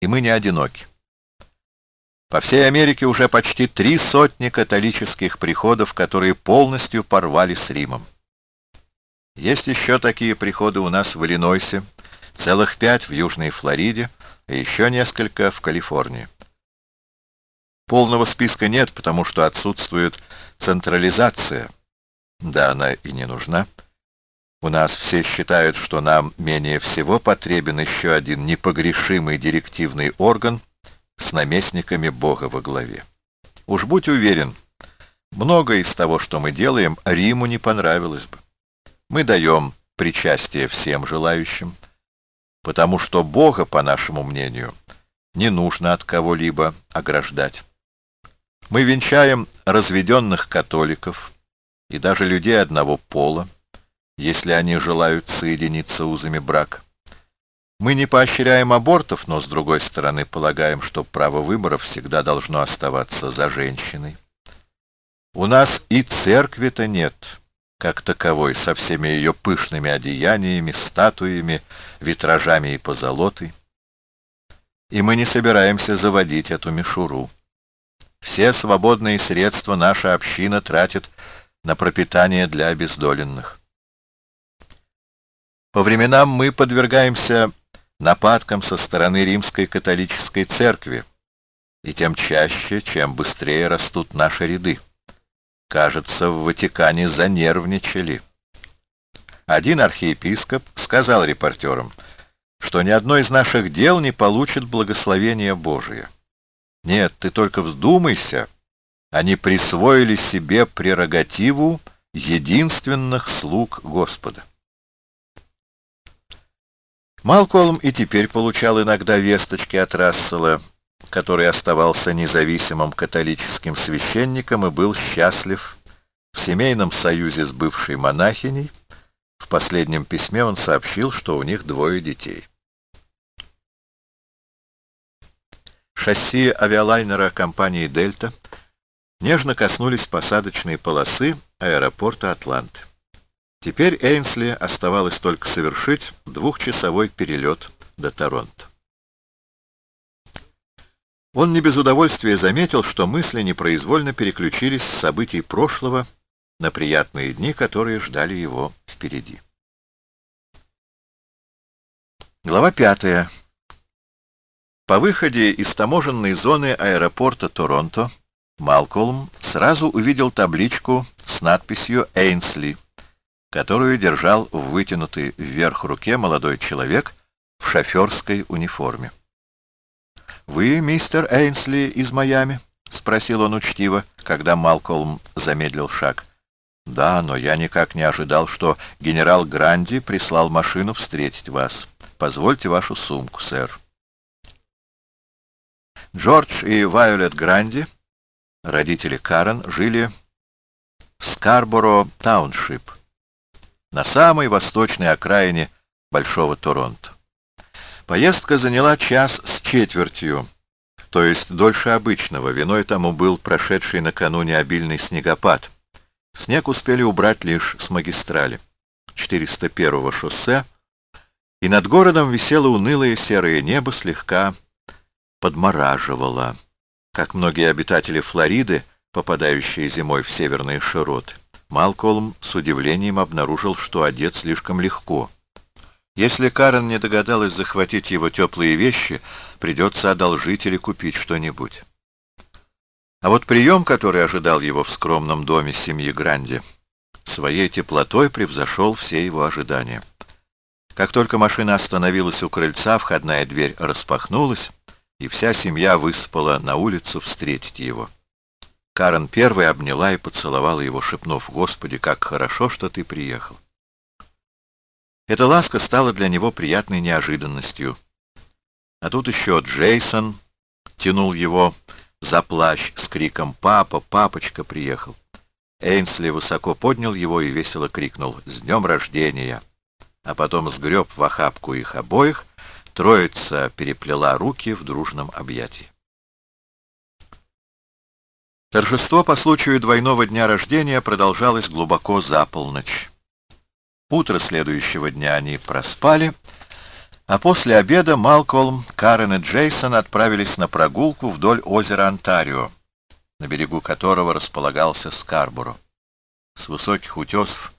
И мы не одиноки. По всей Америке уже почти три сотни католических приходов, которые полностью порвали с Римом. Есть еще такие приходы у нас в Иллинойсе, целых пять в Южной Флориде и еще несколько в Калифорнии. Полного списка нет, потому что отсутствует централизация. Да, она и не нужна. У нас все считают, что нам менее всего потребен еще один непогрешимый директивный орган с наместниками Бога во главе. Уж будь уверен, многое из того, что мы делаем, Риму не понравилось бы. Мы даем причастие всем желающим, потому что Бога, по нашему мнению, не нужно от кого-либо ограждать. Мы венчаем разведенных католиков и даже людей одного пола, если они желают соединиться узами брак. Мы не поощряем абортов, но, с другой стороны, полагаем, что право выбора всегда должно оставаться за женщиной. У нас и церкви-то нет, как таковой, со всеми ее пышными одеяниями, статуями, витражами и позолотой. И мы не собираемся заводить эту мишуру. Все свободные средства наша община тратит на пропитание для обездоленных. По временам мы подвергаемся нападкам со стороны римской католической церкви, и тем чаще, чем быстрее растут наши ряды. Кажется, в Ватикане занервничали. Один архиепископ сказал репортерам, что ни одно из наших дел не получит благословения Божия. Нет, ты только вздумайся, они присвоили себе прерогативу единственных слуг Господа. Малколм и теперь получал иногда весточки от Рассела, который оставался независимым католическим священником и был счастлив в семейном союзе с бывшей монахиней. В последнем письме он сообщил, что у них двое детей. Шасси авиалайнера компании «Дельта» нежно коснулись посадочной полосы аэропорта Атланты. Теперь Эйнсли оставалось только совершить двухчасовой перелет до Торонто. Он не без удовольствия заметил, что мысли непроизвольно переключились с событий прошлого на приятные дни, которые ждали его впереди. Глава пятая. По выходе из таможенной зоны аэропорта Торонто Малкольм сразу увидел табличку с надписью «Эйнсли», которую держал в вытянутой вверх руке молодой человек в шоферской униформе. «Вы мистер Эйнсли из Майами?» — спросил он учтиво, когда Малкольм замедлил шаг. «Да, но я никак не ожидал, что генерал Гранди прислал машину встретить вас. Позвольте вашу сумку, сэр». Джордж и Вайолет Гранди, родители Карен, жили в Скарборо Township, на самой восточной окраине Большого Торонто. Поездка заняла час с четвертью, то есть дольше обычного. Виной тому был прошедший накануне обильный снегопад. Снег успели убрать лишь с магистрали 401-го шоссе, и над городом висело унылое серое небо, слегка подмораживало, как многие обитатели Флориды, попадающие зимой в северные широты. Малколм с удивлением обнаружил, что одет слишком легко. Если Карен не догадалась захватить его теплые вещи, придется одолжить или купить что-нибудь. А вот прием, который ожидал его в скромном доме семьи Гранди, своей теплотой превзошел все его ожидания. Как только машина остановилась у крыльца, входная дверь распахнулась, и вся семья выспала на улицу встретить его. Карен первой обняла и поцеловала его, шепнув, «Господи, как хорошо, что ты приехал!» Эта ласка стала для него приятной неожиданностью. А тут еще Джейсон тянул его за плащ с криком «Папа, папочка приехал!» Эйнсли высоко поднял его и весело крикнул «С днем рождения!» А потом сгреб в охапку их обоих, троица переплела руки в дружном объятии. Торжество по случаю двойного дня рождения продолжалось глубоко за полночь. Утро следующего дня они проспали, А после обеда Малкольм, Карен и Джейсон отправились на прогулку вдоль озера Онтарио, на берегу которого располагался Скарборо. С высоких утесов